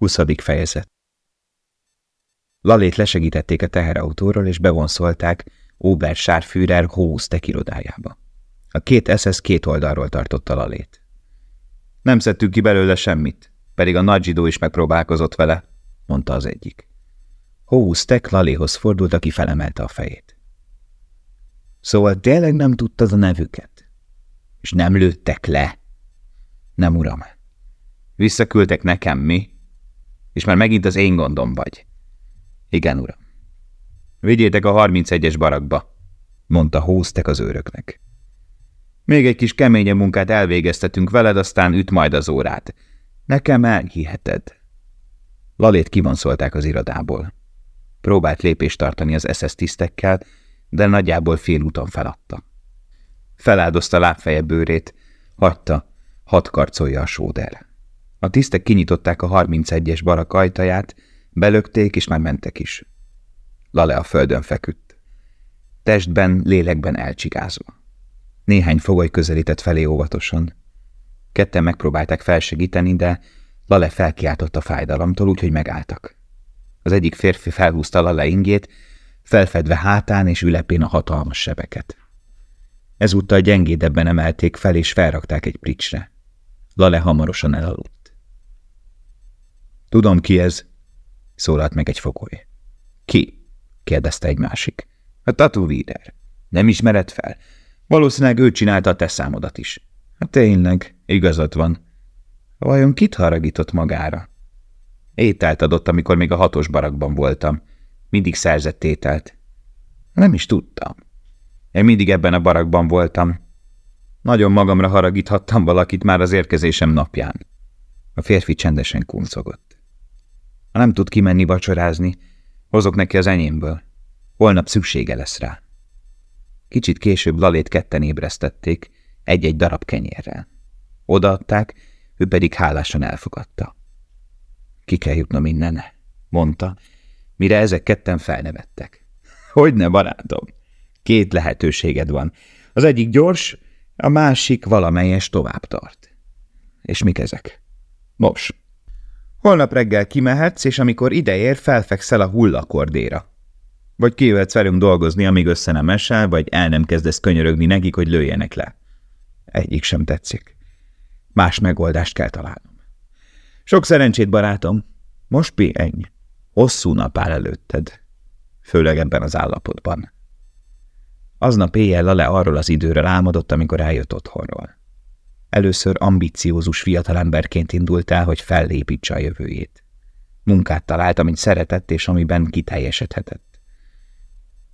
20. fejezet Lalét lesegítették a teherautóról, és bevonszolták Obersárführer Hóusztek irodájába. A két SS két oldalról tartotta Lalét. Nem szedtük ki belőle semmit, pedig a nagy zsidó is megpróbálkozott vele, mondta az egyik. Hóusztek Laléhoz fordult, aki felemelte a fejét. Szóval tényleg nem tudtad a nevüket? És nem lőttek le? Nem, uram. Visszaküldtek nekem, mi? És már megint az én gondom vagy. Igen, uram. Vigyétek a 31-es barakba, mondta Hóztek az őröknek. Még egy kis keményebb munkát elvégeztetünk veled, aztán üt majd az órát. Nekem elhiheted. Lalét kivonszolták az irodából. Próbált lépést tartani az SS tisztekkel, de nagyjából úton feladta. Feláldozta lábfeje bőrét, hagyta, hat karcolja a sóder. A tisztek kinyitották a 31-es barak ajtaját, belökték, és már mentek is. Lale a földön feküdt. Testben, lélekben elcsigázva. Néhány fogoly közelített felé óvatosan. Ketten megpróbálták felsegíteni, de Lale felkiáltott a fájdalomtól, úgyhogy megálltak. Az egyik férfi felhúzta Lale ingét, felfedve hátán és ülepén a hatalmas sebeket. Ezúttal gyengédebben emelték fel, és felrakták egy pricsre. Lale hamarosan elaludt. Tudom, ki ez, szólalt meg egy fogoly. Ki? kérdezte egy másik. A Tatu Víder. Nem ismered fel? Valószínűleg ő csinálta a te számodat is. Hát tényleg, igazad van. Vajon kit haragított magára? Ételt adott, amikor még a hatos barakban voltam. Mindig szerzett ételt. Nem is tudtam. Én mindig ebben a barakban voltam. Nagyon magamra haragíthattam valakit már az érkezésem napján. A férfi csendesen kuncogott. Nem tud kimenni vacsorázni, hozok neki az enyémből. Holnap szüksége lesz rá. Kicsit később Lalét ketten ébresztették, egy-egy darab kenyérrel. Odaadták, ő pedig hálásan elfogadta. Ki kell jutnom innen, mondta, mire ezek ketten felnevettek. Hogyne, barátom? Két lehetőséged van. Az egyik gyors, a másik valamelyes tovább tart. És mik ezek? Nos, holnap reggel kimehetsz, és amikor ideér, felfekszel a hullakordéra. Vagy kijöhetsz velünk dolgozni, amíg össze nem esel, vagy el nem kezdesz könyörögni nekik, hogy lőjenek le. Egyik sem tetszik. Más megoldást kell találnom. Sok szerencsét, barátom. Most pihenj. Hosszú nap áll előtted. Főleg ebben az állapotban. Aznap éjjel Lale arról az időről álmodott, amikor eljött otthonról. Először ambiciózus fiatalemberként indult el, hogy fellépítse a jövőjét. Munkát talált, amit szeretett és amiben kiteljesedhetett.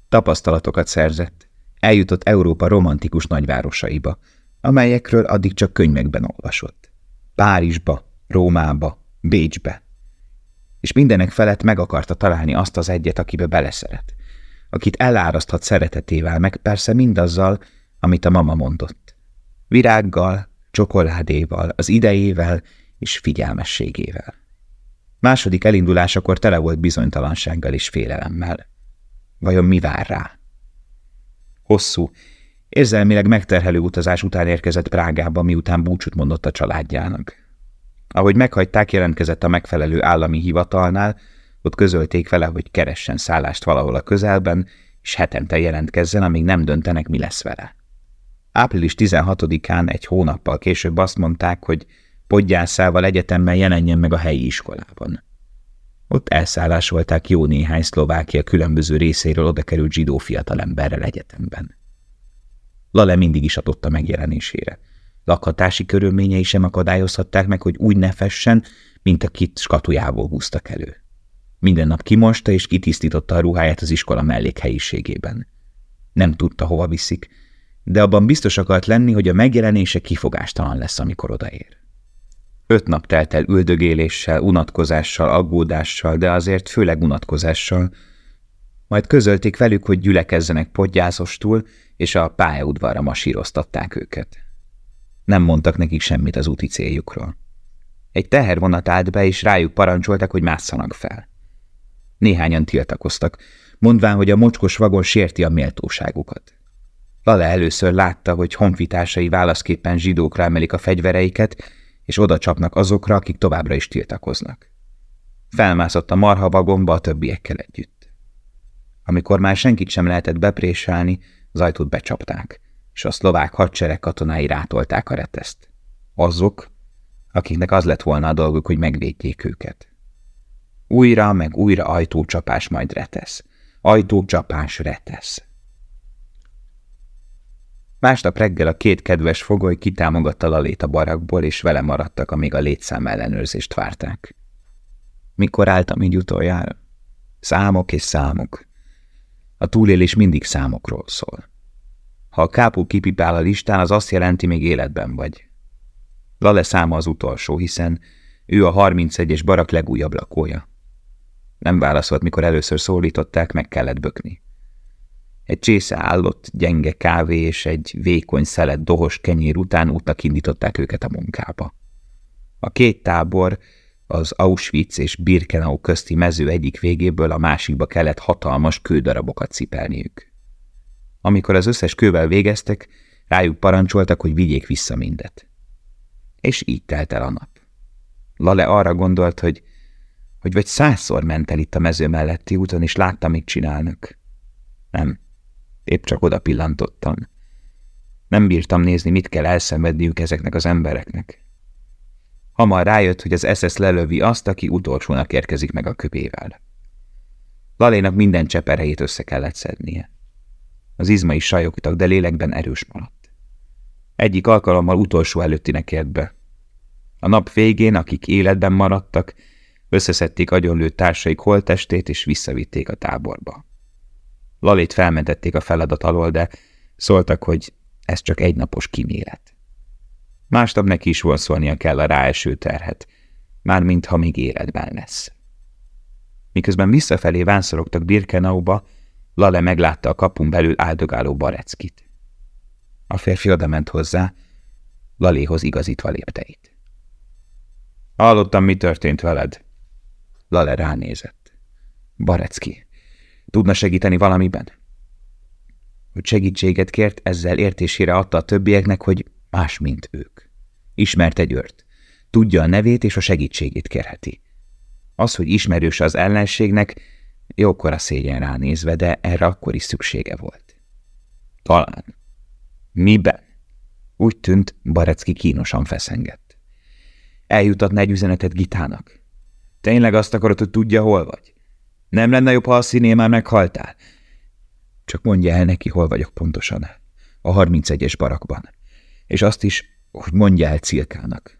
Tapasztalatokat szerzett. Eljutott Európa romantikus nagyvárosaiba, amelyekről addig csak könyvekben olvasott. Párizsba, Rómába, Bécsbe. És mindenek felett meg akarta találni azt az egyet, akibe beleszeret akit eláraszthat szeretetével, meg persze mindazzal, amit a mama mondott. Virággal, csokoládéval, az idejével és figyelmességével. Második elindulásakor tele volt bizonytalansággal és félelemmel. Vajon mi vár rá? Hosszú, érzelmileg megterhelő utazás után érkezett Prágába, miután búcsút mondott a családjának. Ahogy meghagyták, jelentkezett a megfelelő állami hivatalnál, ott közölték vele, hogy keressen szállást valahol a közelben, és hetente jelentkezzen, amíg nem döntenek, mi lesz vele. Április 16-án egy hónappal később azt mondták, hogy podgyászával egyetemmel jelenjen meg a helyi iskolában. Ott elszállásolták jó néhány Szlovákia különböző részéről oda került zsidó fiatalemberrel egyetemben. Lale mindig is adott a megjelenésére. Lakhatási körülményei sem akadályozhatták meg, hogy úgy ne fessen, mint akit skatujából húztak elő. Minden nap kimosta és kitisztította a ruháját az iskola mellékhelyiségében. Nem tudta, hova viszik, de abban biztos akart lenni, hogy a megjelenése kifogástalan lesz, amikor odaér. Öt nap telt el üldögéléssel, unatkozással, aggódással, de azért főleg unatkozással. Majd közölték velük, hogy gyülekezzenek podgyászostul, és a pályaudvarra masíroztatták őket. Nem mondtak nekik semmit az úti céljukról. Egy tehervonat állt be, és rájuk parancsoltak, hogy másszanak fel. Néhányan tiltakoztak, mondván, hogy a mocskos vagon sérti a méltóságukat. Lale először látta, hogy honfitársai válaszképpen zsidókra emelik a fegyvereiket, és oda csapnak azokra, akik továbbra is tiltakoznak. Felmászott a marhavagomba a többiekkel együtt. Amikor már senkit sem lehetett beprésálni, az ajtót becsapták, és a szlovák hadsereg katonái rátolták a reteszt. Azok, akiknek az lett volna a dolguk, hogy megvédjék őket. Újra meg újra ajtócsapás majd retesz. Ajtócsapás retesz. Másnap reggel a két kedves fogoly kitámogatta Lalét a barakból, és vele maradtak, amíg a létszám ellenőrzést várták. Mikor álltam így utoljára? Számok és számok. A túlélés mindig számokról szól. Ha a kápó kipipál a listán, az azt jelenti, még életben vagy. Lale száma az utolsó, hiszen ő a 31-es barak legújabb lakója. Nem válaszolt, mikor először szólították, meg kellett bökni. Egy csésze állott, gyenge kávé és egy vékony szelet dohos kenyér után útnak indították őket a munkába. A két tábor az Auschwitz és Birkenau közti mező egyik végéből a másikba kellett hatalmas kődarabokat cipelniük. Amikor az összes kővel végeztek, rájuk parancsoltak, hogy vigyék vissza mindet. És így telt el a nap. Lale arra gondolt, hogy, hogy vagy százszor ment el itt a mező melletti úton, és látta, mit csinálnak. Nem, épp csak oda pillantottam. Nem bírtam nézni, mit kell elszenvedniük ezeknek az embereknek. Hamar rájött, hogy az SS lelövi azt, aki utolsónak érkezik meg a köpével. Lalénak minden cseperejét össze kellett szednie. Az izmai sajogtak, de lélekben erős maradt. Egyik alkalommal utolsó előttinek ért be. A nap végén, akik életben maradtak, összeszedték agyonlőtt társaik holtestét, és visszavitték a táborba. Lalét felmentették a feladat alól, de szóltak, hogy ez csak egy napos kimélet. Másnap neki is vonszolnia kell a ráeső terhet, mármint ha még életben lesz. Miközben visszafelé vánszorogtak Birkenauba, Lale meglátta a kapun belül áldogáló Bareckit. A férfi odament hozzá, Laléhoz igazítva lépteit. Hallottam, mi történt veled. Lale ránézett. Barecki, tudna segíteni valamiben? Hogy segítséget kért, ezzel értésére adta a többieknek, hogy más, mint ők. Ismert egy őrt. Tudja a nevét és a segítségét kérheti. Az, hogy ismerős az ellenségnek, jókor a szégyen ránézve, de erre akkor is szüksége volt. Talán. Miben? Úgy tűnt, Barecki kínosan feszengett. Eljutatna egy üzenetet Gitának. Tényleg azt akarod, hogy tudja, hol vagy? Nem lenne jobb, ha a színé már meghaltál? Csak mondja el neki, hol vagyok pontosan. A 31-es barakban. És azt is, hogy mondja el Cilkának.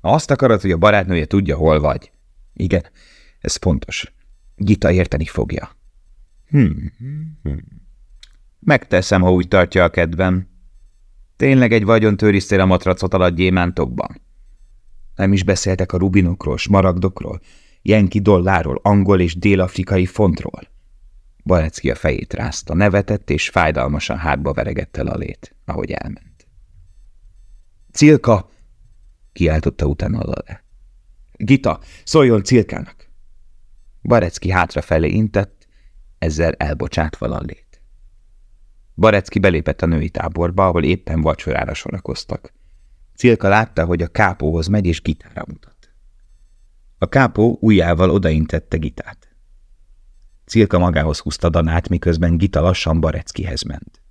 Azt akarod, hogy a barátnője tudja, hol vagy. Igen, ez fontos. Gita érteni fogja. Hmm. hmm. Megteszem, ha úgy tartja a kedvem. Tényleg egy vagyon a matracot alatt gyémántokban. Nem is beszéltek a rubinokról, smaragdokról, jenki dolláról, angol és dél-afrikai fontról. Balecki a fejét rázta, nevetett és fájdalmasan hátba veregette a lét, ahogy elment. Cilka! kiáltotta utána Lale. Gita, szóljon Cilkának! Barecki hátrafelé intett, ezzel elbocsátva Lallét. Barecki belépett a női táborba, ahol éppen vacsorára sorakoztak. Cilka látta, hogy a kápóhoz megy és gitára mutat. A kápó ujjával odaintette Gitát. Cilka magához húzta Danát, miközben Gita lassan Bareckihez ment.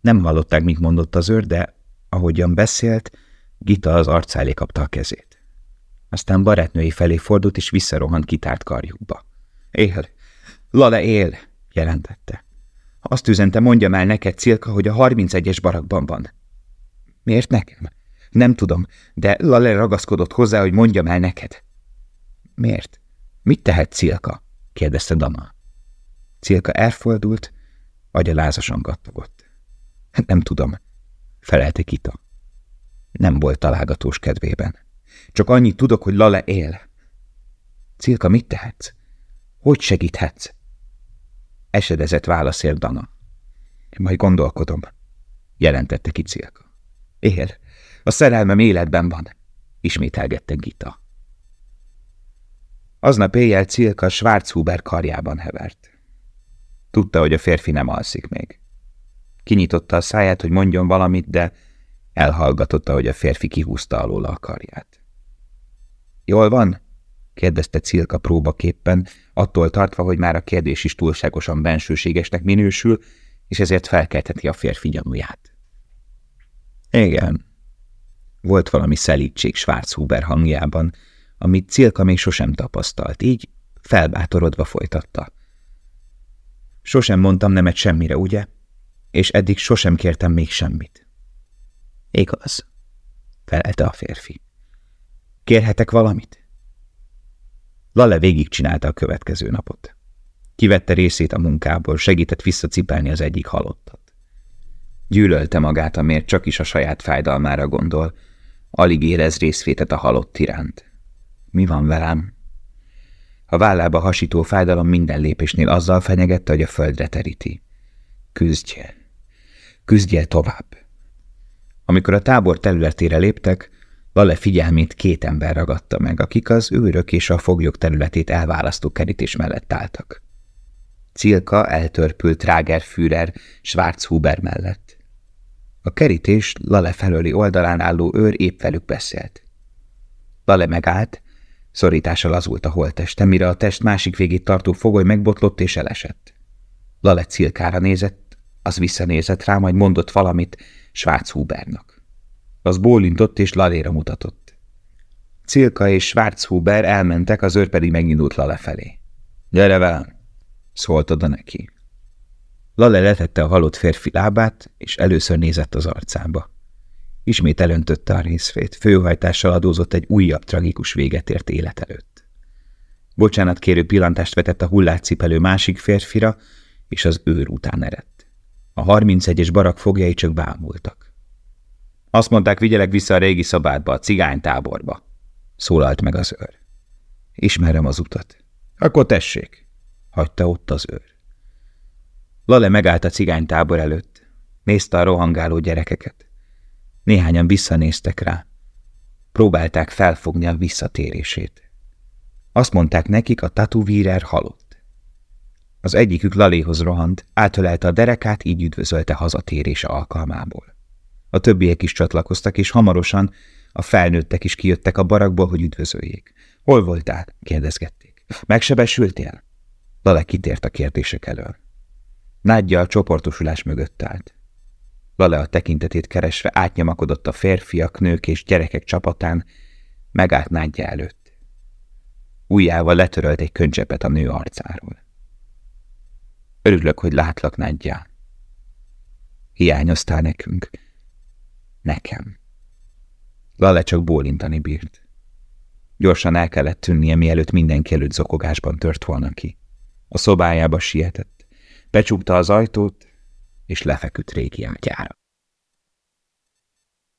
Nem hallották, mit mondott az őr, de Ahogyan beszélt, Gita az arcálé kapta a kezét. Aztán barátnői felé fordult, és visszarohant kitárt karjukba. Él! Lale él! jelentette. Azt üzente, mondjam el neked, Cilka, hogy a 31-es barakban van. Miért nekem? Nem tudom, de Lale ragaszkodott hozzá, hogy mondjam el neked. Miért? Mit tehet Cilka? kérdezte Dana. Cilka elfordult, agya lázasan gattogott. Nem tudom, felelte Kita. Nem volt találgatós kedvében. Csak annyit tudok, hogy Lale él. Cilka, mit tehetsz? Hogy segíthetsz? Esedezett válaszért Dana. Majd gondolkodom, jelentette ki Cilka. Él, a szerelmem életben van, ismételgette Gita. Aznap éjjel Cilka Schwarzhuber karjában hevert. Tudta, hogy a férfi nem alszik még. Kinyitotta a száját, hogy mondjon valamit, de elhallgatotta, hogy a férfi kihúzta alól a karját. Jól van? kérdezte Cilka próbaképpen, attól tartva, hogy már a kérdés is túlságosan bensőségesnek minősül, és ezért felkelteti a férfi gyanúját. Igen. Volt valami szelítség Schwarzhuber hangjában, amit Cilka még sosem tapasztalt, így felbátorodva folytatta. Sosem mondtam nemet semmire, ugye? És eddig sosem kértem még semmit. Igaz, felelte a férfi. Kérhetek valamit? Lale végigcsinálta a következő napot. Kivette részét a munkából, segített visszacipelni az egyik halottat. Gyűlölte magát, amért csak is a saját fájdalmára gondol, alig érez részvétet a halott iránt. Mi van velem? A vállába hasító fájdalom minden lépésnél azzal fenyegette, hogy a földre teríti. Küzdje. Küzdje tovább. Amikor a tábor területére léptek, Lale figyelmét két ember ragadta meg, akik az őrök és a foglyok területét elválasztó kerítés mellett álltak. Cilka eltörpült Führer Schwarzhuber mellett. A kerítés Lale felőli oldalán álló őr épp velük beszélt. Lale megállt, szorítása lazult a holteste, mire a test másik végét tartó fogoly megbotlott és elesett. Lale Cilkára nézett, az visszanézett rá, majd mondott valamit Schwarzhubernak. Az bólintott és Laléra mutatott. Cilka és Schwarzhuber elmentek, az őr pedig megindult Lale felé. – Gyere velem! – szólt oda neki. Lale letette a halott férfi lábát, és először nézett az arcába. Ismét elöntötte a részfét, főhajtással adózott egy újabb tragikus véget ért élet előtt. Bocsánat kérő pillantást vetett a hullátcipelő másik férfira, és az őr után eredt. A 31-es barak fogjai csak bámultak. Azt mondták, vigyelek vissza a régi szabádba, a cigánytáborba, szólalt meg az őr. Ismerem az utat. Akkor tessék, hagyta ott az őr. Lale megállt a cigánytábor előtt, nézte a rohangáló gyerekeket. Néhányan visszanéztek rá. Próbálták felfogni a visszatérését. Azt mondták nekik, a tatuvírer halott. Az egyikük Laléhoz rohant, átölelte a derekát, így üdvözölte hazatérése alkalmából. A többiek is csatlakoztak, és hamarosan a felnőttek is kijöttek a barakból, hogy üdvözöljék. Hol voltál? kérdezgették. Megsebesültél? Lale kitért a kérdések elől. Nádja a csoportosulás mögött állt. Lale a tekintetét keresve átnyomakodott a férfiak, nők és gyerekek csapatán, megállt nádja előtt. Újjával letörölt egy könycsepet a nő arcáról. Örülök, hogy látlak, nádja. Hiányoztál nekünk. Nekem. Lale csak bólintani bírt. Gyorsan el kellett tűnnie, mielőtt mindenki előtt zokogásban tört volna ki. A szobájába sietett. Becsukta az ajtót, és lefeküdt régi ágyára.